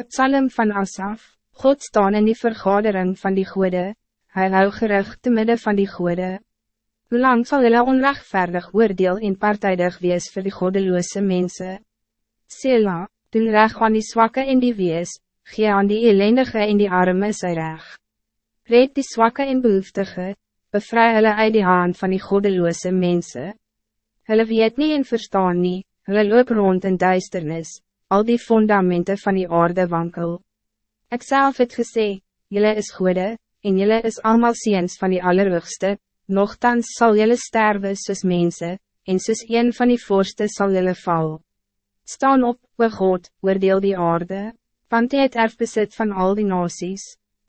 Het psalm van Asaf, God staan in die vergadering van die goede, hy hou gerig te midden van die goede. Hoe lang zal hulle onrechtvaardig oordeel en partijdig wees voor die goddeloze mensen? Sela, doen reg aan die zwakke in die wees, gee aan die ellendige in die arme sy reg. Red die zwakke en behoeftige, bevry hulle uit die hand van die goddeloze mensen. Hulle weet niet en verstaan niet, hulle loop rond in duisternis, al die fundamenten van die aarde wankel. Ik zelf het gesê, jullie is goede, en jullie is allemaal ziens van die Allerhoogste, nochtans zal jullie sterven soos mensen, en soos een van die voorste zal jullie val. Staan op, we God, oordeel die aarde, want hy het erfbesit van al die nasies.